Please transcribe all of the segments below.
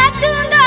that tonight.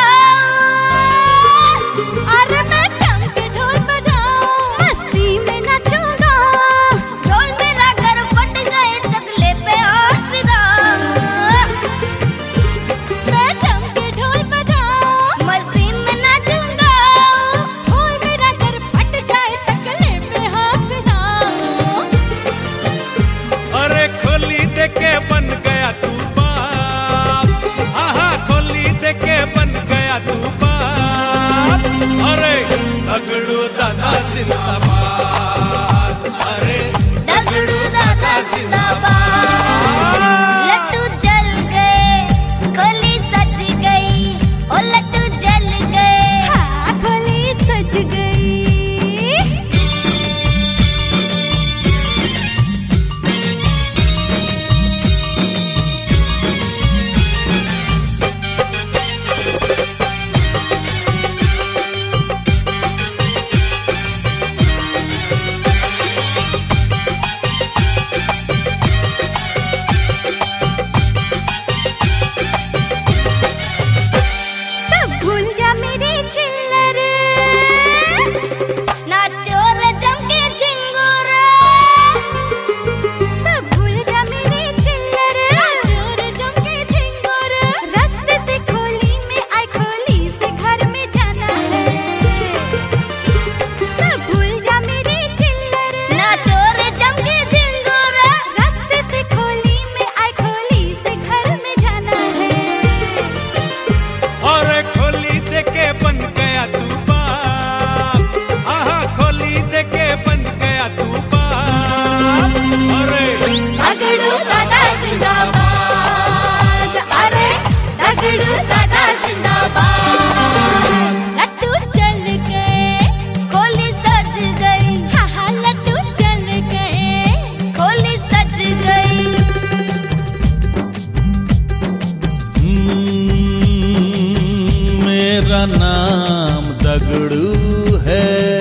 नाम दगड़ू है।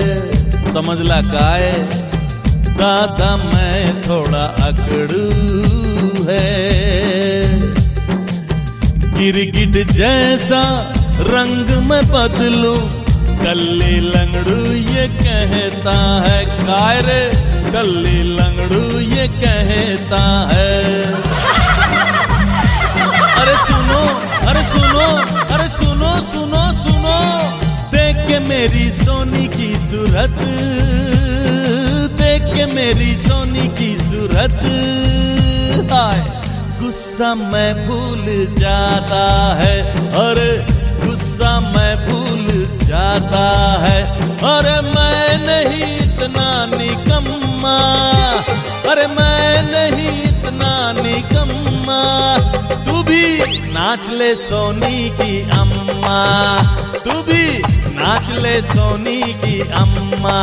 समझला काय? दादा, मैं थोड़ा अकड़ू है। गिरगिट जैसा रंग में बदलू कल्ली लंगड़ू ये कहता है। काय रे? कल्ली लंगड़ू ये कहता है। अरे सुनो अरे सुनो। के मेरी सोनी की सूरत, देख के मेरी सोनी की सूरत। हाय गुस्सा मैं भूल जाता है, अरे गुस्सा मैं भूल जाता है नाच ले सोनी की अम्मा। तू भी नाच ले सोनी की अम्मा।